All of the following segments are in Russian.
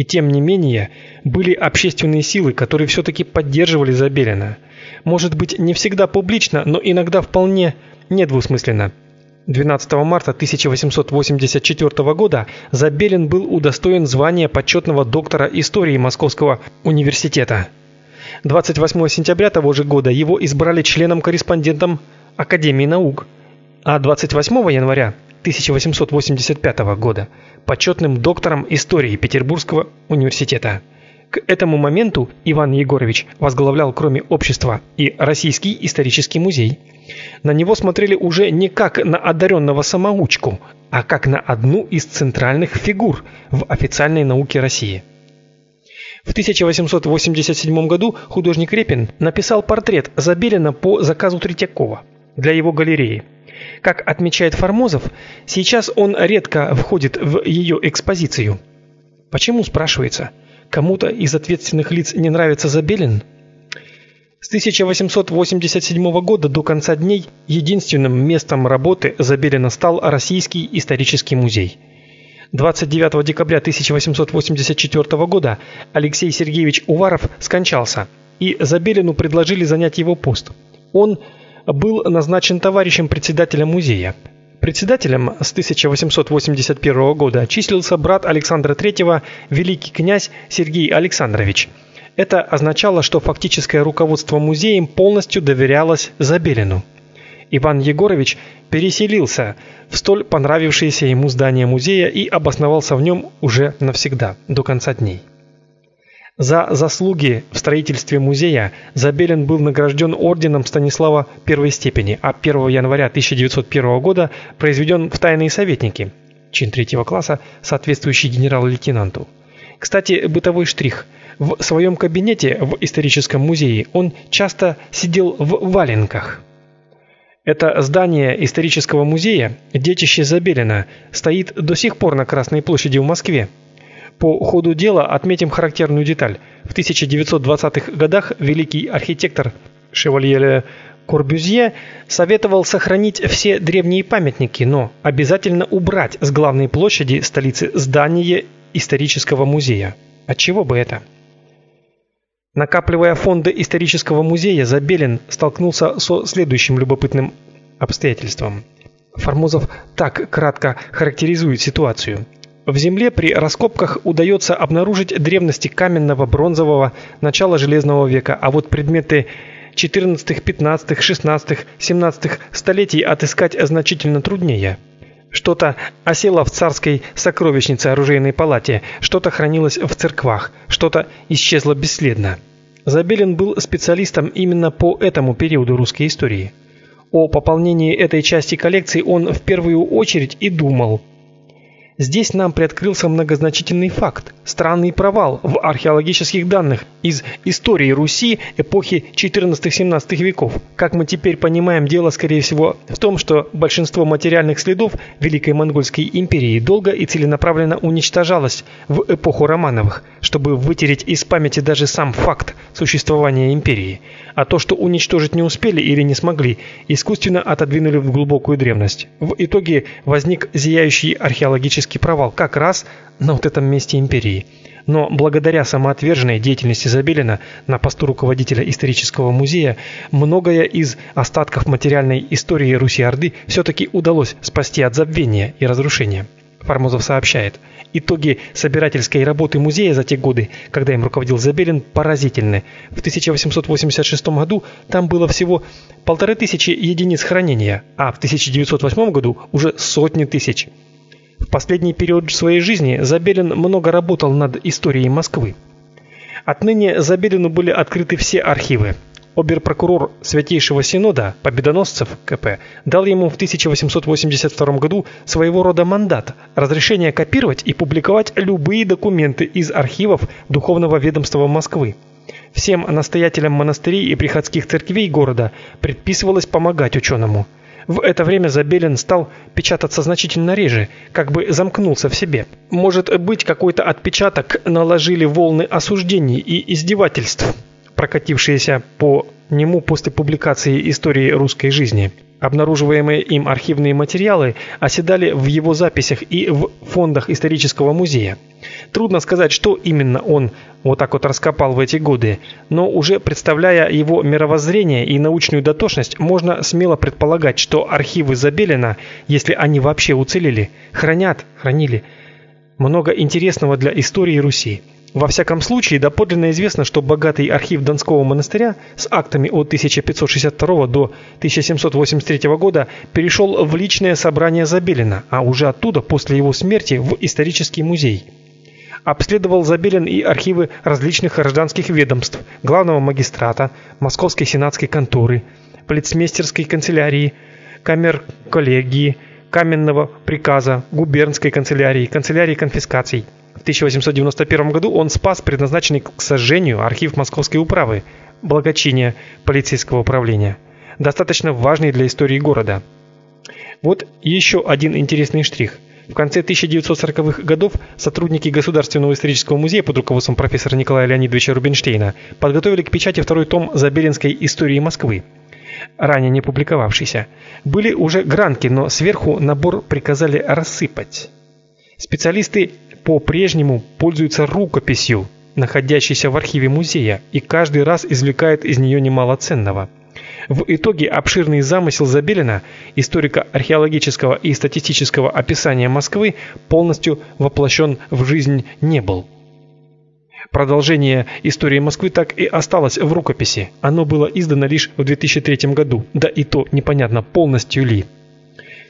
И тем не менее, были общественные силы, которые все таки поддерживали Забелина. Может быть, не всегда публично, но иногда вполне недвусмысленно. 12 марта 1884 года Забелин был удостоен звания почетного доктора истории Московского университета. 28 сентября того же года его избрали членом-корреспондентом Академии наук, а 28 января 1885 года почетным доктором истории Петербургского университета. К этому моменту Иван Егорович возглавлял кроме общества и Российский исторический музей. На него смотрели уже не как на одаренного самоучку, а как на одну из центральных фигур в официальной науке России. В 1887 году художник Репин написал портрет Забелина по заказу Третьякова для его галереи. Как отмечает Формозов, сейчас он редко входит в ее экспозицию. Почему, спрашивается? Кому-то из ответственных лиц не нравится Забелин? С 1887 года до конца дней единственным местом работы Забелина стал Российский исторический музей. 29 декабря 1884 года Алексей Сергеевич Уваров скончался, и Забелину предложили занять его пост. Он был назначен товарищем председателя музея. Председателем с 1881 года числился брат Александра III, великий князь Сергей Александрович. Это означало, что фактическое руководство музеем полностью доверялось Забелину. Иван Егорович переселился в столь понравившееся ему здание музея и обосновался в нем уже навсегда, до конца дней. За заслуги в строительстве музея Забелин был награжден орденом Станислава первой степени, а 1 января 1901 года произведен в тайные советники, чин третьего класса, соответствующий генерал-лейтенанту. Кстати, бытовой штрих. В своем кабинете в историческом музее он часто сидел в валенках. Это здание исторического музея, детище Забелина, стоит до сих пор на Красной площади в Москве. По ходу дела отметим характерную деталь. В 1920-х годах великий архитектор Шевалье Корбюзье советовал сохранить все древние памятники, но обязательно убрать с главной площади столицы здание исторического музея. От чего бы это? Накапливая фонды исторического музея, Забелин столкнулся со следующим любопытным обстоятельством. Формозов так кратко характеризует ситуацию. В земле при раскопках удается обнаружить древности каменного, бронзового, начала железного века, а вот предметы 14, 15, 16, 17 столетий отыскать значительно труднее. Что-то осело в царской сокровищнице оружейной палате, что-то хранилось в церквах, что-то исчезло бесследно. Забелин был специалистом именно по этому периоду русской истории. О пополнении этой части коллекции он в первую очередь и думал. Здесь нам приоткрылся многозначительный факт странный провал в археологических данных из истории Руси эпохи 14-17 веков. Как мы теперь понимаем, дело скорее всего в том, что большинство материальных следов Великой Монгольской империи долго и целенаправленно уничтожалось в эпоху Романовых, чтобы вытереть из памяти даже сам факт существования империи. А то, что уничтожить не успели или не смогли, искусственно отодвинули в глубокую древность. В итоге возник зияющий археологический политический провал как раз на вот этом месте империи. Но благодаря самоотверженной деятельности Забелина на посту руководителя исторического музея, многое из остатков материальной истории Руси-Орды все-таки удалось спасти от забвения и разрушения. Формозов сообщает, итоги собирательской работы музея за те годы, когда им руководил Забелин, поразительны. В 1886 году там было всего полторы тысячи единиц хранения, а в 1908 году уже сотни тысяч. В последний период своей жизни Забелин много работал над историей Москвы. Отныне Забелину были открыты все архивы. Обер-прокурор Святейшего Синода Победоносцев КП дал ему в 1882 году своего рода мандат разрешение копировать и публиковать любые документы из архивов Духовного ведомства Москвы. Всем настоятелям монастырей и приходских церквей города предписывалось помогать ученому – в это время Забелин стал печататься значительно реже, как бы замкнулся в себе. Может быть, какой-то отпечаток наложили волны осуждений и издевательств, прокатившиеся по нему после публикации истории русской жизни. Обнаруживаемые им архивные материалы оседали в его записях и в фондах исторического музея. Трудно сказать, что именно он вот так вот раскопал в эти годы, но уже представляя его мировоззрение и научную дотошность, можно смело предполагать, что архивы Забелина, если они вообще уцелели, хранят, хранили много интересного для истории Руси. Во всяком случае, доподлинно известно, что богатый архив Донского монастыря с актами от 1562 до 1783 года перешел в личное собрание Забелина, а уже оттуда, после его смерти, в исторический музей. Обследовал Забелин и архивы различных гражданских ведомств, главного магистрата, Московской сенатской конторы, полицмейстерской канцелярии, камер коллегии, каменного приказа, губернской канцелярии, канцелярии конфискаций. В 1891 году он спас предназначенный к сожжению архив Московской управы, благочиния полицейского управления, достаточно важный для истории города. Вот еще один интересный штрих. В конце 1940-х годов сотрудники Государственного исторического музея под руководством профессора Николая Леонидовича Рубинштейна подготовили к печати второй том Забелинской истории Москвы, ранее не публиковавшийся. Были уже гранки, но сверху набор приказали рассыпать. Специалисты по-прежнему пользуются рукописью, находящейся в архиве музея, и каждый раз извлекают из нее немало ценного. В итоге обширный замысел Забелина, историка археологического и статистического описания Москвы, полностью воплощен в жизнь не был. Продолжение истории Москвы так и осталось в рукописи. Оно было издано лишь в 2003 году, да и то непонятно полностью ли.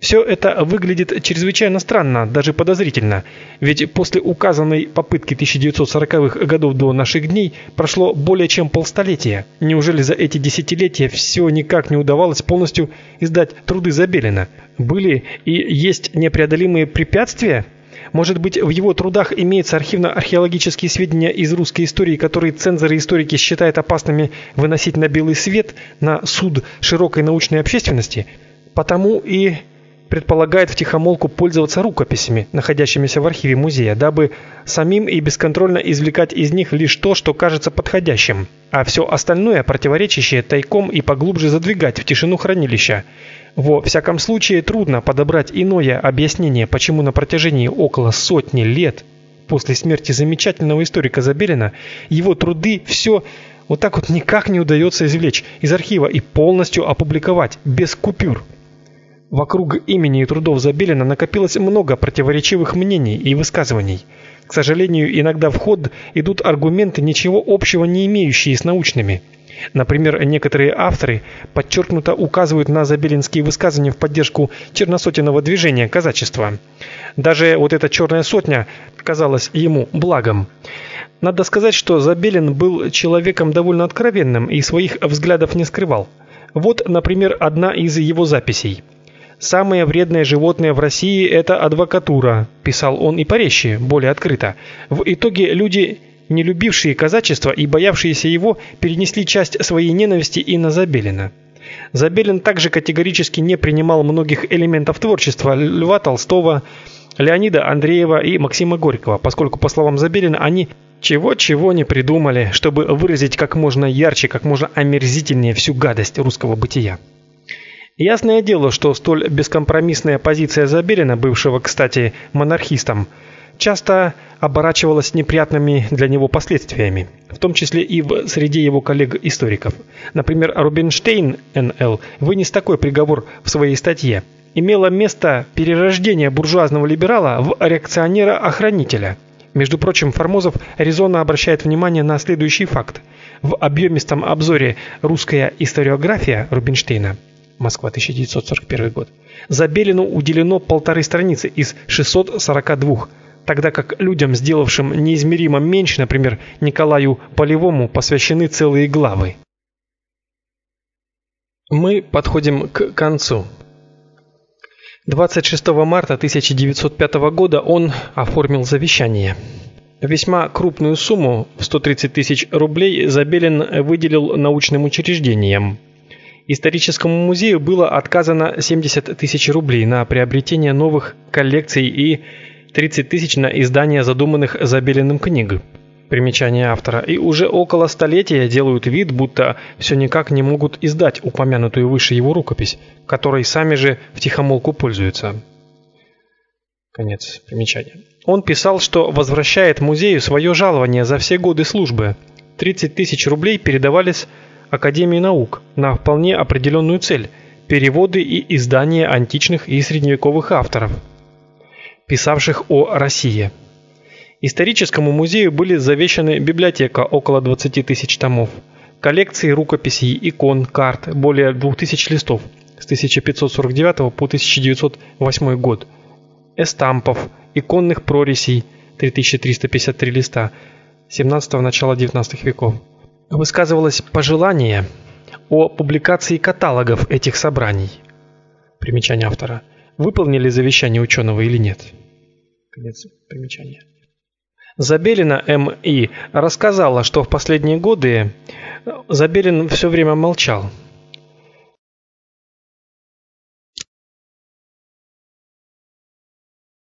Все это выглядит чрезвычайно странно, даже подозрительно, ведь после указанной попытки 1940-х годов до наших дней прошло более чем полстолетия. Неужели за эти десятилетия все никак не удавалось полностью издать труды Забелина? Были и есть непреодолимые препятствия? Может быть, в его трудах имеются архивно-археологические сведения из русской истории, которые цензоры и историки считают опасными выносить на белый свет, на суд широкой научной общественности? Потому и предполагает втихомолку пользоваться рукописями, находящимися в архиве музея, дабы самим и бесконтрольно извлекать из них лишь то, что кажется подходящим, а все остальное противоречащее тайком и поглубже задвигать в тишину хранилища. Во всяком случае, трудно подобрать иное объяснение, почему на протяжении около сотни лет после смерти замечательного историка Забелина его труды все вот так вот никак не удается извлечь из архива и полностью опубликовать без купюр. Вокруг имени и трудов Забелина накопилось много противоречивых мнений и высказываний. К сожалению, иногда в ход идут аргументы, ничего общего не имеющие с научными. Например, некоторые авторы подчеркнуто указывают на забелинские высказывания в поддержку черносотенного движения казачества. Даже вот эта черная сотня казалась ему благом. Надо сказать, что Забелин был человеком довольно откровенным и своих взглядов не скрывал. Вот, например, одна из его записей – Самое вредное животное в России это адвокатура, писал он и порезче, более открыто. В итоге люди, не любившие казачество и боявшиеся его, перенесли часть своей ненависти и на Забелина. Забелин также категорически не принимал многих элементов творчества Льва Толстого, Леонида Андреева и Максима Горького, поскольку, по словам Забелина, они чего-чего не придумали, чтобы выразить как можно ярче, как можно омерзительнее всю гадость русского бытия. Ясное дело, что столь бескомпромиссная позиция Забелина, бывшего, кстати, монархистом, часто оборачивалась неприятными для него последствиями, в том числе и в среде его коллег-историков. Например, Рубинштейн Н.Л. вынес такой приговор в своей статье: имело место перерождение буржуазного либерала в реакционера-охранителя. Между прочим, Формозов резонно обращает внимание на следующий факт. В объемистом обзоре «Русская историография» Рубинштейна Москва, 1941 год. Забелину уделено полторы страницы из 642, тогда как людям, сделавшим неизмеримо меньше, например, Николаю Полевому, посвящены целые главы. Мы подходим к концу. 26 марта 1905 года он оформил завещание. Весьма крупную сумму в 130 тысяч рублей Забелин выделил научным учреждениям. Историческому музею было отказано 70 тысяч рублей на приобретение новых коллекций и 30 тысяч на издание задуманных Забелиным книг. Примечание автора. И уже около столетия делают вид, будто все никак не могут издать упомянутую выше его рукопись, которой сами же втихомолку пользуются. Конец примечания. Он писал, что возвращает музею свое жалование за все годы службы. 30 тысяч рублей передавались Академии наук на вполне определенную цель – переводы и издания античных и средневековых авторов, писавших о России. Историческому музею были завещаны библиотека около 20 тысяч томов, коллекции рукописей, икон, карт более 2000 листов с 1549 по 1908 год, эстампов, иконных прорисей 3353 листа 17 начала 19 веков. Высказывалось пожелание о публикации каталогов этих собраний. Примечание автора. Выполнили завещание ученого или нет? Конец примечания. Забелина М.И. рассказала, что в последние годы Забелин все время молчал –